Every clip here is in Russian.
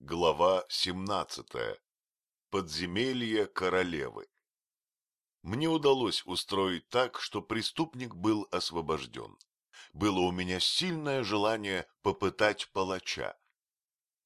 Глава 17. Подземелье королевы. Мне удалось устроить так, что преступник был освобожден. Было у меня сильное желание попытать палача.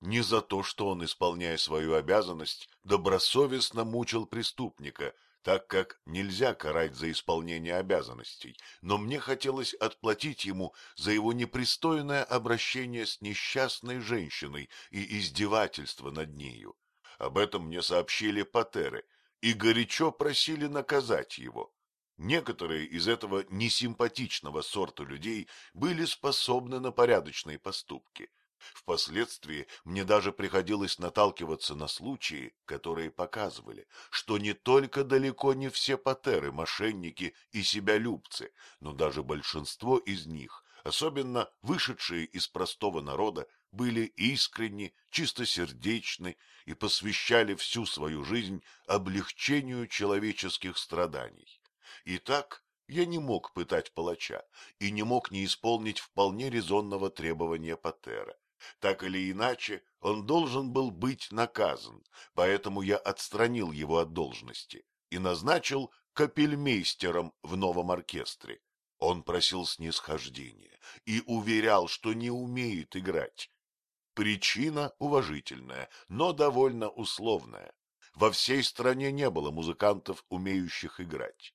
Не за то, что он, исполняя свою обязанность, добросовестно мучил преступника, так как нельзя карать за исполнение обязанностей, но мне хотелось отплатить ему за его непристойное обращение с несчастной женщиной и издевательство над нею. Об этом мне сообщили патеры и горячо просили наказать его. Некоторые из этого несимпатичного сорта людей были способны на порядочные поступки — Впоследствии мне даже приходилось наталкиваться на случаи, которые показывали, что не только далеко не все патеры – мошенники и себялюбцы, но даже большинство из них, особенно вышедшие из простого народа, были искренни, чистосердечны и посвящали всю свою жизнь облегчению человеческих страданий. Итак, я не мог пытать палача и не мог не исполнить вполне резонного требования Патера. Так или иначе, он должен был быть наказан, поэтому я отстранил его от должности и назначил капельмейстером в новом оркестре. Он просил снисхождения и уверял, что не умеет играть. Причина уважительная, но довольно условная. Во всей стране не было музыкантов, умеющих играть.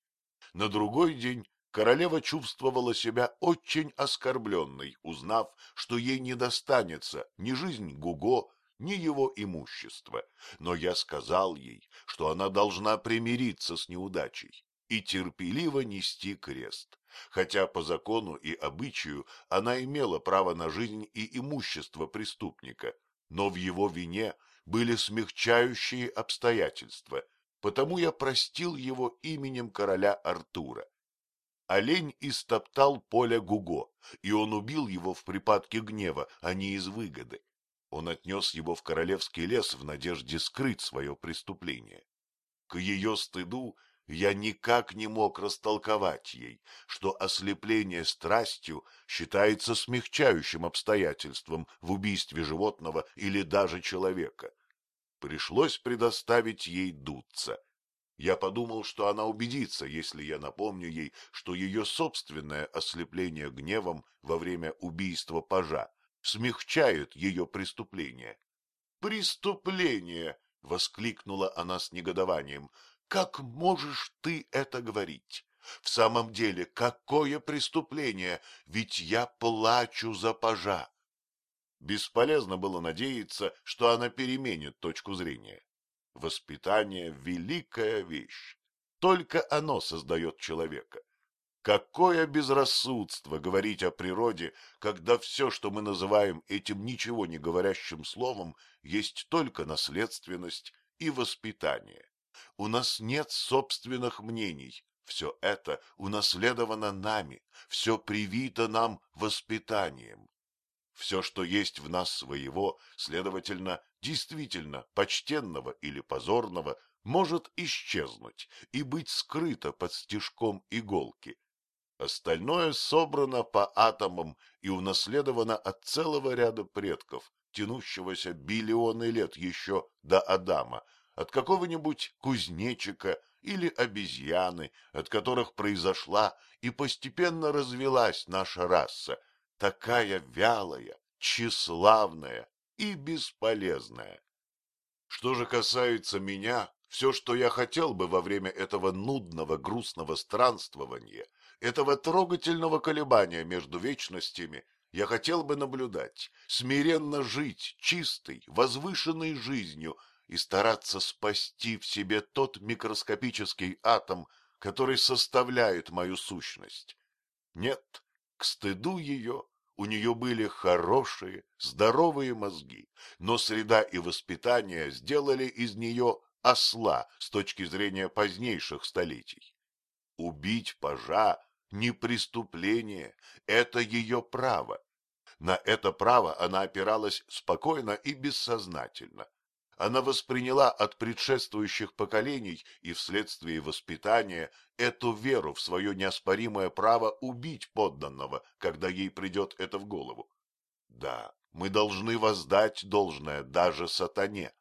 На другой день королева чувствовала себя очень оскорбленной, узнав, что ей не достанется ни жизнь Гуго, ни его имущество. Но я сказал ей, что она должна примириться с неудачей и терпеливо нести крест, хотя по закону и обычаю она имела право на жизнь и имущество преступника, но в его вине были смягчающие обстоятельства, потому я простил его именем короля Артура Олень истоптал поле Гуго, и он убил его в припадке гнева, а не из выгоды. Он отнес его в королевский лес в надежде скрыть свое преступление. К ее стыду я никак не мог растолковать ей, что ослепление страстью считается смягчающим обстоятельством в убийстве животного или даже человека. Пришлось предоставить ей дуться, я подумал, что она убедится, если я напомню ей, что ее собственное ослепление гневом во время убийства пажа смягчает ее преступление. «Преступление!» — воскликнула она с негодованием. «Как можешь ты это говорить? В самом деле, какое преступление? Ведь я плачу за пажа!» Бесполезно было надеяться, что она переменит точку зрения. Воспитание — великая вещь. Только оно создает человека. Какое безрассудство говорить о природе, когда все, что мы называем этим ничего не говорящим словом, есть только наследственность и воспитание. У нас нет собственных мнений, все это унаследовано нами, все привито нам воспитанием. Все, что есть в нас своего, следовательно, действительно почтенного или позорного, может исчезнуть и быть скрыто под стежком иголки. Остальное собрано по атомам и унаследовано от целого ряда предков, тянущегося биллионы лет еще до Адама, от какого-нибудь кузнечика или обезьяны, от которых произошла и постепенно развелась наша раса, такая вялая, тщеславная и бесполезная. Что же касается меня, все, что я хотел бы во время этого нудного, грустного странствования, этого трогательного колебания между вечностями, я хотел бы наблюдать, смиренно жить чистой, возвышенной жизнью и стараться спасти в себе тот микроскопический атом, который составляет мою сущность. Нет, к стыду ее у нее были хорошие, здоровые мозги, но среда и воспитание сделали из нее осла с точки зрения позднейших столетий. Убить пажа — не преступление, это ее право. На это право она опиралась спокойно и бессознательно она восприняла от предшествующих поколений и вследствие воспитания эту веру в свое неоспоримое право убить подданного, когда ей придет это в голову. Да, Мы должны воздать должное даже сатане.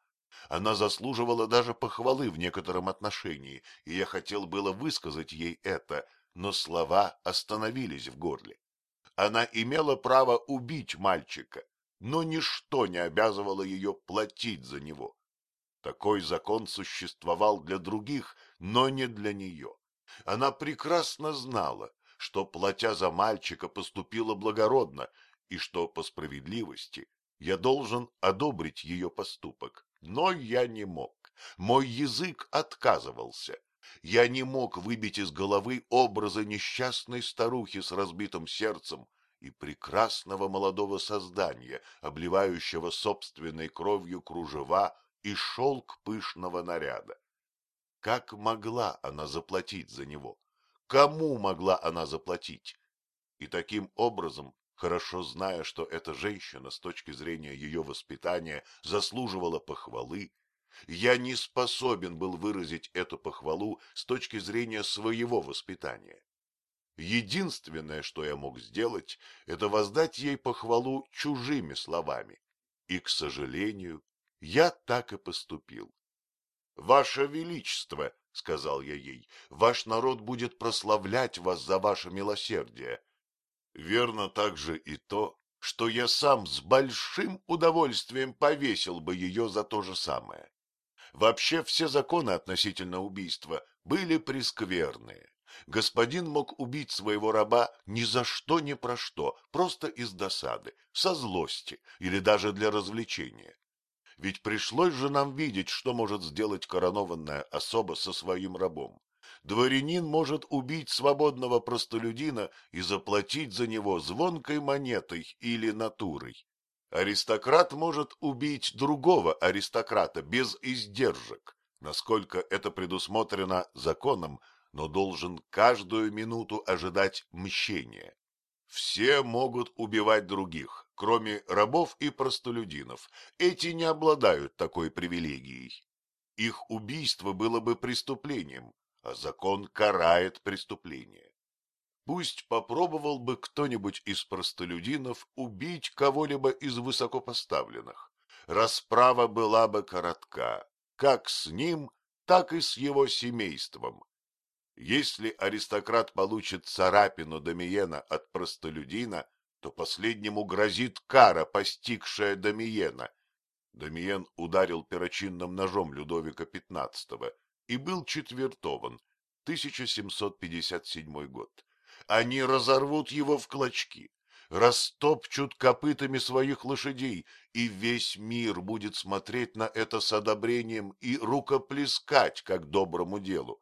Она заслуживала даже похвалы в некотором отношении, и я хотел было высказать ей это, но слова остановились в горле. Она имела право убить мальчика, но ничто не обязывало ее платить за него. Такой закон существовал для других, но не для нее. Она прекрасно знала, что, платя за мальчика, поступила благородно, и что, по справедливости, я должен одобрить ее поступок. Но я не мог. Мой язык отказывался. Я не мог выбить из головы образа несчастной старухи с разбитым сердцем и прекрасного молодого создания, обливающего собственной кровью кружева и шелк пышного наряда. Как могла она заплатить за него? Кому могла она заплатить? И таким образом, хорошо зная, что эта женщина с точки зрения ее воспитания заслуживала похвалы, я не способен был выразить эту похвалу с точки зрения своего воспитания. Единственное, что я мог сделать, это воздать ей похвалу чужими словами. И, к сожалению, я так и поступил. — Ваше Величество, — сказал я ей, — ваш народ будет прославлять вас за ваше милосердие. Верно также и то, что я сам с большим удовольствием повесил бы ее за то же самое. Вообще все законы относительно убийства были прескверные. Господин мог убить своего раба ни за что ни про что, просто из досады, со злости или даже для развлечения. Ведь пришлось же нам видеть, что может сделать коронованная особа со своим рабом. Дворянин может убить свободного простолюдина и заплатить за него звонкой монетой или натурой. Аристократ может убить другого аристократа без издержек, насколько это предусмотрено законом, но должен каждую минуту ожидать мщения. Все могут убивать других, кроме рабов и простолюдинов. Эти не обладают такой привилегией. Их убийство было бы преступлением, а закон карает преступление. Пусть попробовал бы кто-нибудь из простолюдинов убить кого-либо из высокопоставленных. Расправа была бы коротка, как с ним, так и с его семейством. Если аристократ получит царапину Домиена от простолюдина, то последнему грозит кара, постигшая Домиена. Домиен ударил перочинным ножом Людовика XV и был четвертован, 1757 год. Они разорвут его в клочки, растопчут копытами своих лошадей, и весь мир будет смотреть на это с одобрением и рукоплескать как доброму делу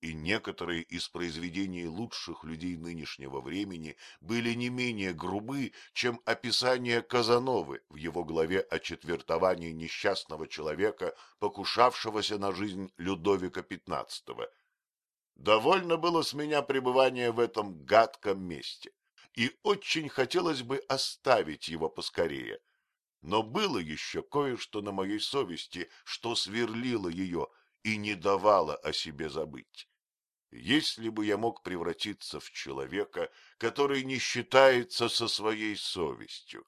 и некоторые из произведений лучших людей нынешнего времени были не менее грубы, чем описание Казановы в его главе о четвертовании несчастного человека, покушавшегося на жизнь Людовика XV. Довольно было с меня пребывания в этом гадком месте, и очень хотелось бы оставить его поскорее. Но было еще кое-что на моей совести, что сверлило ее и не давало о себе забыть. Если бы я мог превратиться в человека, который не считается со своей совестью,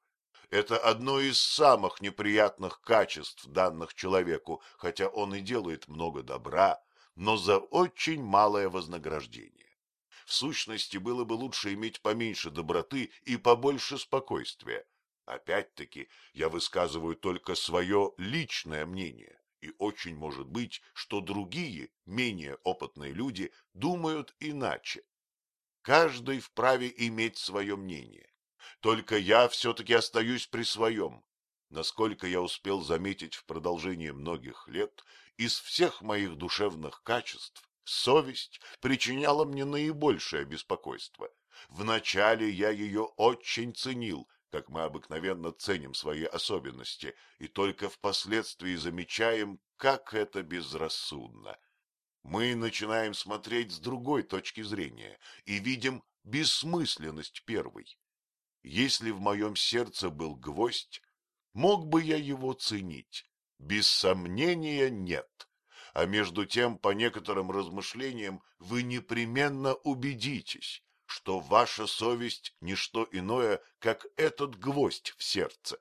это одно из самых неприятных качеств данных человеку, хотя он и делает много добра, но за очень малое вознаграждение. В сущности, было бы лучше иметь поменьше доброты и побольше спокойствия. Опять-таки, я высказываю только свое личное мнение и очень может быть, что другие, менее опытные люди, думают иначе. Каждый вправе иметь свое мнение. Только я все-таки остаюсь при своем. Насколько я успел заметить в продолжении многих лет, из всех моих душевных качеств совесть причиняла мне наибольшее беспокойство. Вначале я ее очень ценил, как мы обыкновенно ценим свои особенности, и только впоследствии замечаем, как это безрассудно. Мы начинаем смотреть с другой точки зрения и видим бессмысленность первой. Если в моем сердце был гвоздь, мог бы я его ценить? Без сомнения нет. А между тем, по некоторым размышлениям, вы непременно убедитесь, что ваша совесть – не что иное, как этот гвоздь в сердце,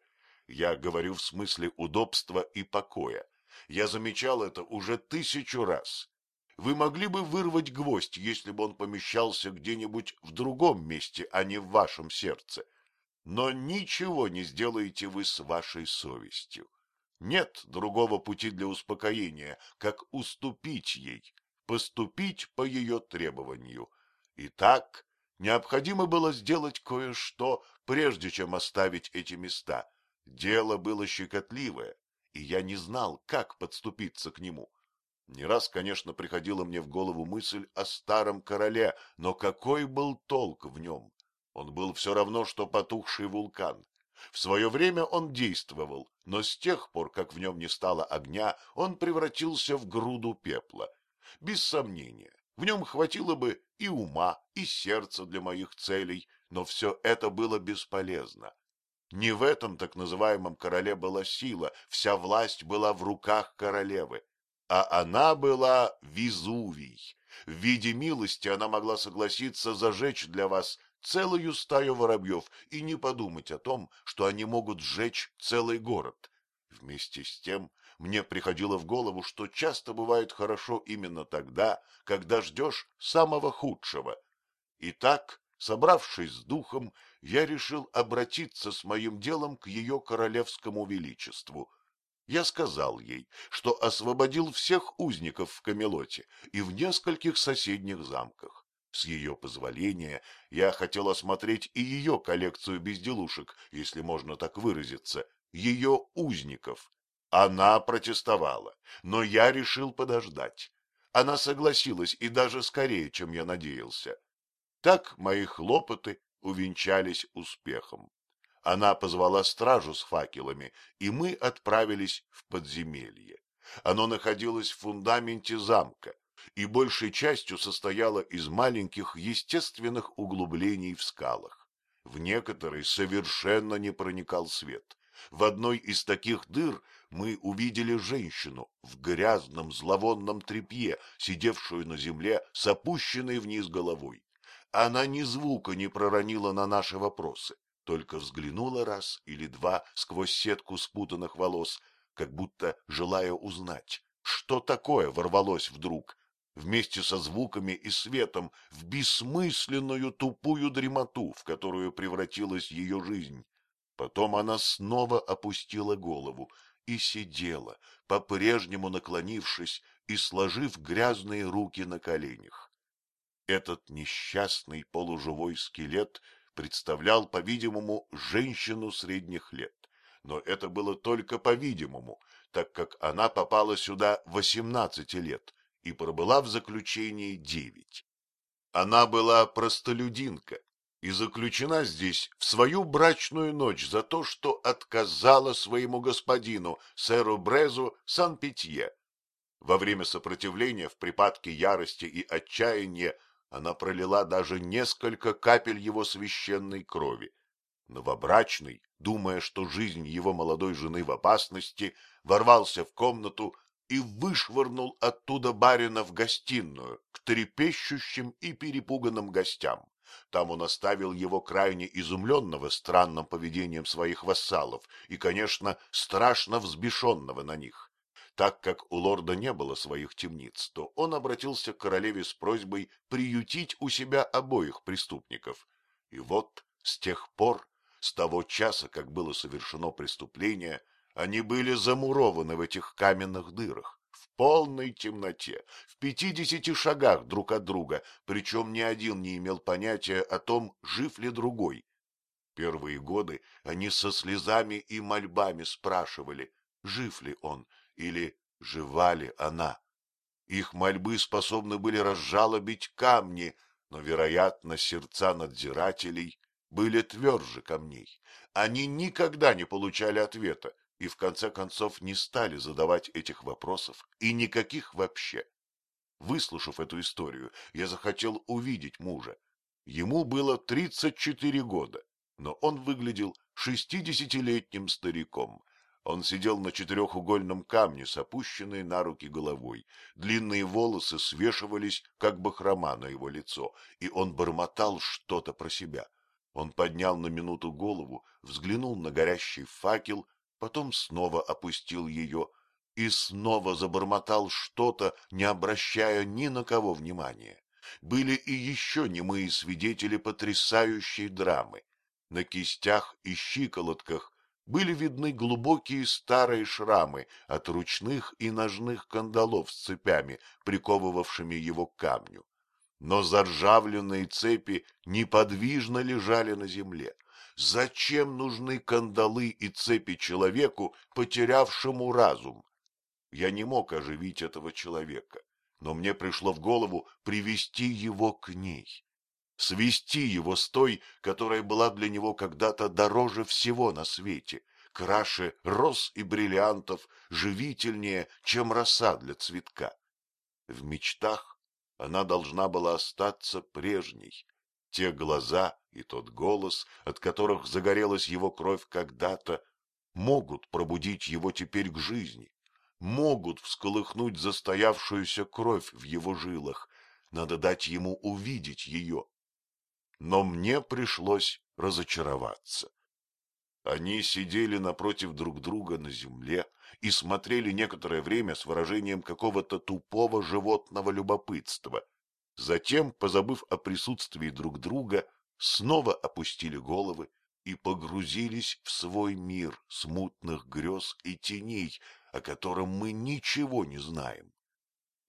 Я говорю в смысле удобства и покоя. Я замечал это уже тысячу раз. Вы могли бы вырвать гвоздь, если бы он помещался где-нибудь в другом месте, а не в вашем сердце. Но ничего не сделаете вы с вашей совестью. Нет другого пути для успокоения, как уступить ей, поступить по ее требованию. Итак, необходимо было сделать кое-что, прежде чем оставить эти места. Дело было щекотливое, и я не знал, как подступиться к нему. Не раз, конечно, приходила мне в голову мысль о старом короле, но какой был толк в нем? Он был все равно, что потухший вулкан. В свое время он действовал, но с тех пор, как в нем не стало огня, он превратился в груду пепла. Без сомнения, в нем хватило бы и ума, и сердца для моих целей, но все это было бесполезно. Не в этом так называемом короле была сила, вся власть была в руках королевы. А она была Везувий. В виде милости она могла согласиться зажечь для вас целую стаю воробьев и не подумать о том, что они могут сжечь целый город. Вместе с тем мне приходило в голову, что часто бывает хорошо именно тогда, когда ждешь самого худшего. Итак, собравшись с духом, я решил обратиться с моим делом к ее королевскому величеству. Я сказал ей, что освободил всех узников в Камелоте и в нескольких соседних замках. С ее позволения я хотел осмотреть и ее коллекцию безделушек, если можно так выразиться, ее узников. Она протестовала, но я решил подождать. Она согласилась и даже скорее, чем я надеялся. Так мои хлопоты увенчались успехом. Она позвала стражу с факелами, и мы отправились в подземелье. Оно находилось в фундаменте замка и большей частью состояло из маленьких естественных углублений в скалах. В некоторые совершенно не проникал свет. В одной из таких дыр мы увидели женщину в грязном зловонном тряпье, сидевшую на земле с опущенной вниз головой. Она ни звука не проронила на наши вопросы, только взглянула раз или два сквозь сетку спутанных волос, как будто желая узнать, что такое ворвалось вдруг, вместе со звуками и светом, в бессмысленную тупую дремоту, в которую превратилась ее жизнь. Потом она снова опустила голову и сидела, по-прежнему наклонившись и сложив грязные руки на коленях. Этот несчастный полуживой скелет представлял, по-видимому, женщину средних лет. Но это было только по-видимому, так как она попала сюда восемнадцати лет и пробыла в заключении девять. Она была простолюдинка и заключена здесь в свою брачную ночь за то, что отказала своему господину, сэру Брезу, Сан-Питье. Во время сопротивления в припадке ярости и отчаяния она пролила даже несколько капель его священной крови. Новобрачный, думая, что жизнь его молодой жены в опасности, ворвался в комнату и вышвырнул оттуда барина в гостиную к трепещущим и перепуганным гостям. Там он оставил его крайне изумленного странным поведением своих вассалов и, конечно, страшно взбешенного на них. Так как у лорда не было своих темниц, то он обратился к королеве с просьбой приютить у себя обоих преступников. И вот с тех пор, с того часа, как было совершено преступление, они были замурованы в этих каменных дырах, в полной темноте, в пятидесяти шагах друг от друга, причем ни один не имел понятия о том, жив ли другой. Первые годы они со слезами и мольбами спрашивали, жив ли он, или жива ли она. Их мольбы способны были разжалобить камни, но, вероятно, сердца надзирателей были тверже камней. Они никогда не получали ответа и, в конце концов, не стали задавать этих вопросов и никаких вообще. Выслушав эту историю, я захотел увидеть мужа. Ему было тридцать четыре года, но он выглядел шестидесятилетним стариком — он сидел на четырехугольном камне с опущенной на руки головой. Длинные волосы свешивались, как бахрома на его лицо, и он бормотал что-то про себя. Он поднял на минуту голову, взглянул на горящий факел потом снова опустил ее и снова забормотал что-то, не обращая ни на кого внимания. Были и еще немые свидетели потрясающей драмы. На кистях и щиколотках были видны глубокие старые шрамы от ручных и ножных кандалов с цепями, приковывавшими его к камню. Но заржавленные цепи неподвижно лежали на земле. Зачем нужны кандалы и цепи человеку, потерявшему разум? Я не мог оживить этого человека, но мне пришло в голову привести его к ней, свести его с той, которая была для него когда-то дороже всего на свете, краше роз и бриллиантов, живительнее, чем роса для цветка. В мечтах она должна была остаться прежней. Те глаза и тот голос, от которых загорелась его кровь когда-то, могут пробудить его теперь к жизни могут всколыхнуть застоявшуюся кровь в его жилах. Надо дать ему увидеть ее. Но мне пришлось разочароваться. Они сидели напротив друг друга на земле и смотрели некоторое время с выражением какого-то тупого животного любопытства. Затем, позабыв о присутствии друг друга, снова опустили головы и погрузились в свой мир смутных грез и теней, о котором мы ничего не знаем.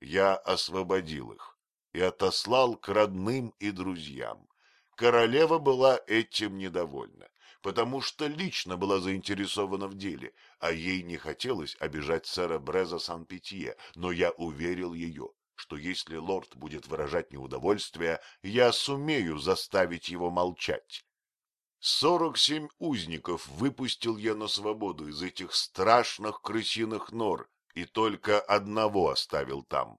Я освободил их и отослал к родным и друзьям. Королева была этим недовольна, потому что лично была заинтересована в деле, а ей не хотелось обижать сэра Бреза Сан-Питье, но я уверил ее, что если лорд будет выражать неудовольствие, я сумею заставить его молчать. Сорок семь узников выпустил я на свободу из этих страшных крысиных нор, и только одного оставил там.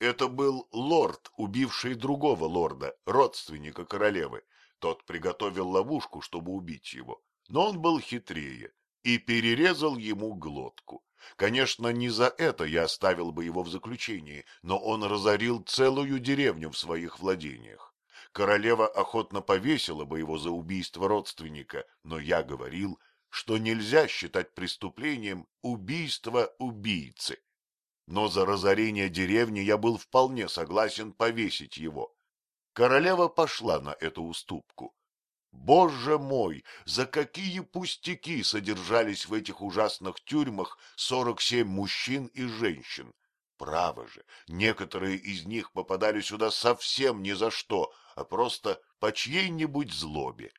Это был лорд, убивший другого лорда, родственника королевы. Тот приготовил ловушку, чтобы убить его, но он был хитрее и перерезал ему глотку. Конечно, не за это я оставил бы его в заключении, но он разорил целую деревню в своих владениях королева охотно повесила бы его за убийство родственника, но я говорил, что нельзя считать преступлением убийство убийцы. Но за разорение деревни я был вполне согласен повесить его. Королева пошла на эту уступку. Боже мой, за какие пустяки содержались в этих ужасных тюрьмах сорок семь мужчин и женщин. Право же, некоторые из них попадали сюда совсем ни за что, а просто по чьей-нибудь злобе.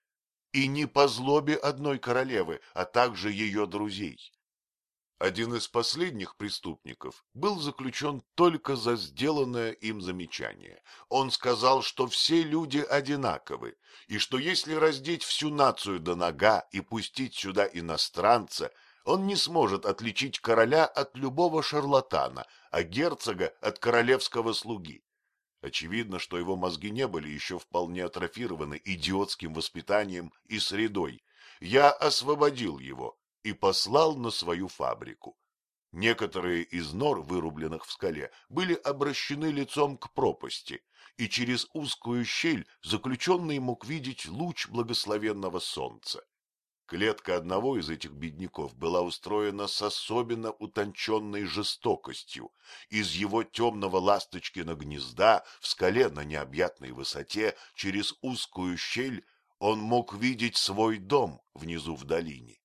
И не по злобе одной королевы, а также ее друзей. Один из последних преступников был заключен только за сделанное им замечание. Он сказал, что все люди одинаковы, и что если раздеть всю нацию до нога и пустить сюда иностранца, он не сможет отличить короля от любого шарлатана, а герцога от королевского слуги. Очевидно, что его мозги не были еще вполне атрофированы идиотским воспитанием и средой. Я освободил его и послал на свою фабрику. Некоторые из нор, вырубленных в скале, были обращены лицом к пропасти, и через узкую щель заключенный мог видеть луч благословенного солнца. Клетка одного из этих бедняков была устроена с особенно утонченной жестокостью. Из его темного ласточкина гнезда в скале на необъятной высоте через узкую щель он мог видеть свой дом внизу в долине.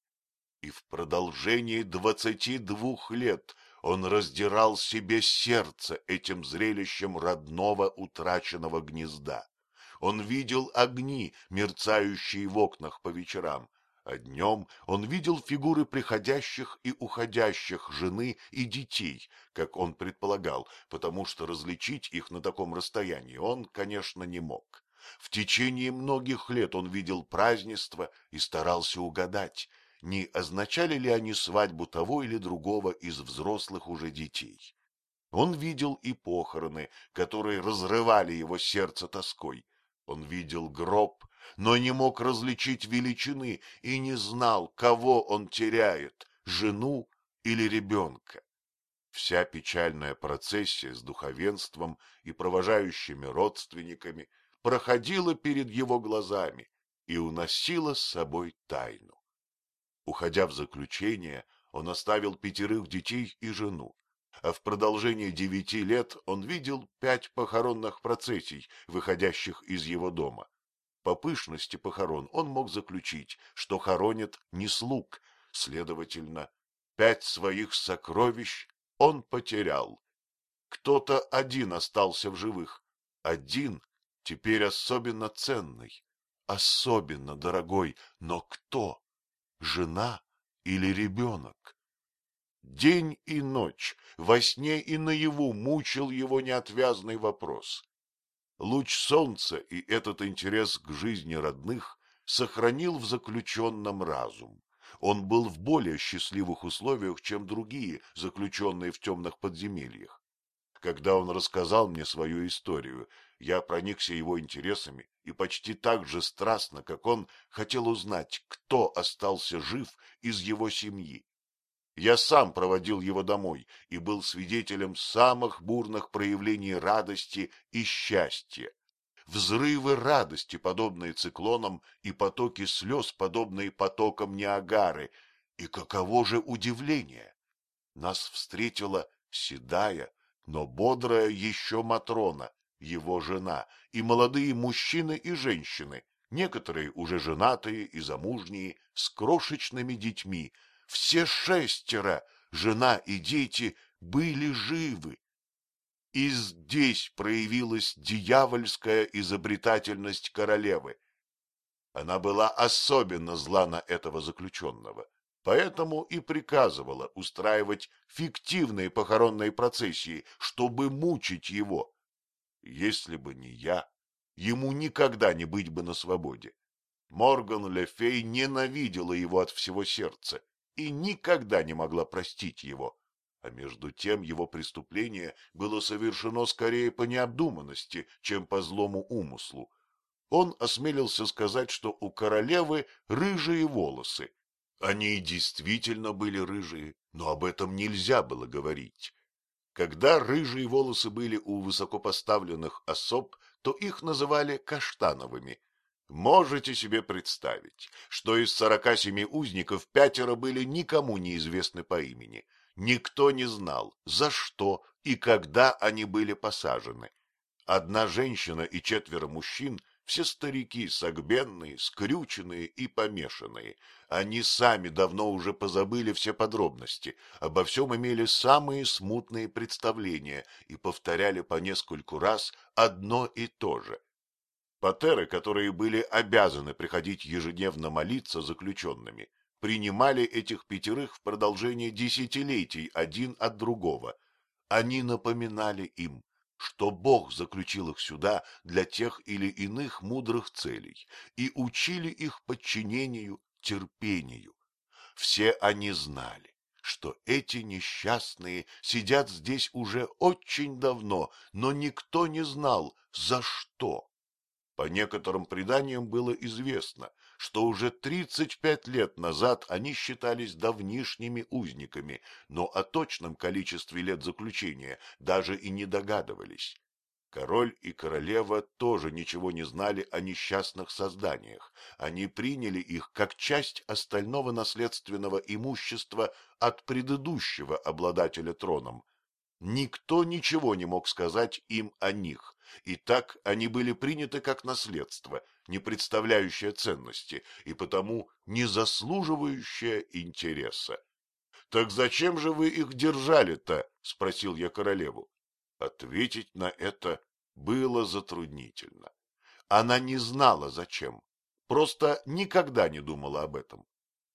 И в продолжении двадцати двух лет он раздирал себе сердце этим зрелищем родного утраченного гнезда. Он видел огни, мерцающие в окнах по вечерам, а днем он видел фигуры приходящих и уходящих жены и детей, как он предполагал, потому что различить их на таком расстоянии он, конечно, не мог. В течение многих лет он видел празднества и старался угадать, не означали ли они свадьбу того или другого из взрослых уже детей. Он видел и похороны, которые разрывали его сердце тоской. Он видел гроб, но не мог различить величины и не знал, кого он теряет — жену или ребенка. Вся печальная процессия с духовенством и провожающими родственниками проходила перед его глазами и уносила с собой тайну. Уходя в заключение, он оставил пятерых детей и жену, а в продолжение девяти лет он видел пять похоронных процессий, выходящих из его дома. По пышности похорон он мог заключить, что хоронят не слуг, следовательно, пять своих сокровищ он потерял. Кто-то один остался в живых, один теперь особенно ценный, особенно дорогой, но кто? Жена или ребенок? День и ночь, во сне и наяву мучил его неотвязный вопрос. Луч солнца и этот интерес к жизни родных сохранил в заключенном разум. Он был в более счастливых условиях, чем другие, заключенные в темных подземельях. Когда он рассказал мне свою историю, я проникся его интересами и почти так же страстно, как он, хотел узнать, кто остался жив из его семьи. Я сам проводил его домой и был свидетелем самых бурных проявлений радости и счастья. Взрывы радости, подобные циклонам, и потоки слез, подобные потокам Ниагары. И каково же удивление! Нас встретила седая, но бодрая еще Матрона, его жена, и молодые мужчины и женщины, некоторые уже женатые и замужние, с крошечными детьми, все шестеро, жена и дети, были живы. И здесь проявилась дьявольская изобретательность королевы. Она была особенно зла на этого заключенного, поэтому и приказывала устраивать фиктивные похоронные процессии, чтобы мучить его. Если бы не я, ему никогда не быть бы на свободе. Морган Лефей ненавидела его от всего сердца и никогда не могла простить его. А между тем его преступление было совершено скорее по необдуманности, чем по злому умыслу. Он осмелился сказать, что у королевы рыжие волосы. Они действительно были рыжие, но об этом нельзя было говорить. Когда рыжие волосы были у высокопоставленных особ, то их называли каштановыми, Можете себе представить, что из сорока семи узников пятеро были никому неизвестны по имени. Никто не знал, за что и когда они были посажены. Одна женщина и четверо мужчин – все старики, согбенные, скрюченные и помешанные. Они сами давно уже позабыли все подробности, обо всем имели самые смутные представления и повторяли по нескольку раз одно и то же. Патеры, которые были обязаны приходить ежедневно молиться заключенными, принимали этих пятерых в продолжение десятилетий один от другого. Они напоминали им, что Бог заключил их сюда для тех или иных мудрых целей и учили их подчинению, терпению. Все они знали, что эти несчастные сидят здесь уже очень давно, но никто не знал, за что. По некоторым преданиям было известно, что уже 35 лет назад они считались давнишними узниками, но о точном количестве лет заключения даже и не догадывались. Король и королева тоже ничего не знали о несчастных созданиях. Они приняли их как часть остального наследственного имущества от предыдущего обладателя троном. Никто ничего не мог сказать им о них, и так они были приняты как наследство, не представляющее ценности и потому не заслуживающее интереса. — Так зачем же вы их держали-то? — спросил я королеву. Ответить на это было затруднительно. Она не знала, зачем, просто никогда не думала об этом.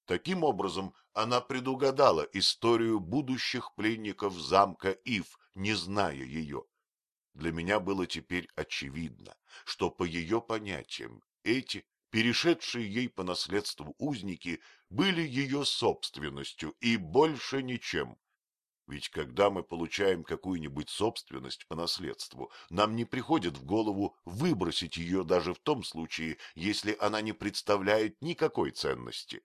Таким образом, она предугадала историю будущих пленников замка Ив, не зная ее. Для меня было теперь очевидно, что по ее понятиям эти, перешедшие ей по наследству узники, были ее собственностью и больше ничем. Ведь когда мы получаем какую-нибудь собственность по наследству, нам не приходит в голову выбросить ее даже в том случае, если она не представляет никакой ценности.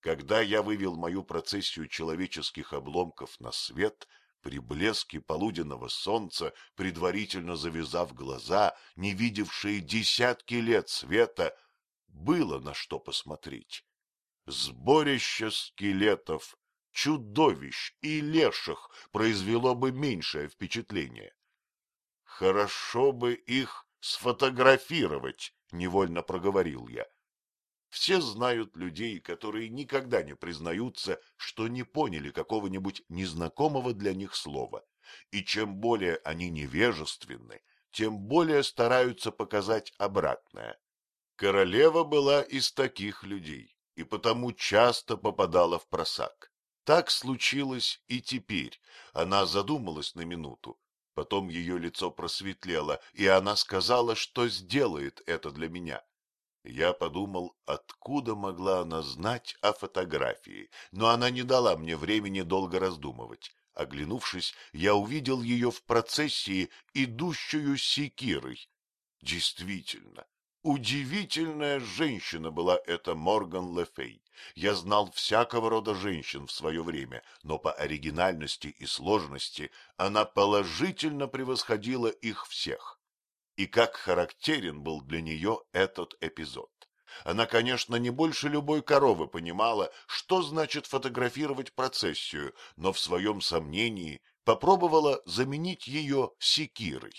Когда я вывел мою процессию человеческих обломков на свет — при блеске полуденного солнца, предварительно завязав глаза, не видевшие десятки лет света, было на что посмотреть. Сборище скелетов, чудовищ и леших произвело бы меньшее впечатление. Хорошо бы их сфотографировать, — невольно проговорил я. Все знают людей, которые никогда не признаются, что не поняли какого-нибудь незнакомого для них слова. И чем более они невежественны, тем более стараются показать обратное. Королева была из таких людей и потому часто попадала в просак. Так случилось и теперь. Она задумалась на минуту. Потом ее лицо просветлело, и она сказала, что сделает это для меня. Я подумал, откуда могла она знать о фотографии, но она не дала мне времени долго раздумывать. Оглянувшись, я увидел ее в процессии, идущую с секирой. Действительно, Удивительная женщина была эта Морган Лефей. Я знал всякого рода женщин в свое время, но по оригинальности и сложности она положительно превосходила их всех. И как характерен был для нее этот эпизод. Она, конечно, не больше любой коровы понимала, что значит фотографировать процессию, но в своем сомнении попробовала заменить ее секирой.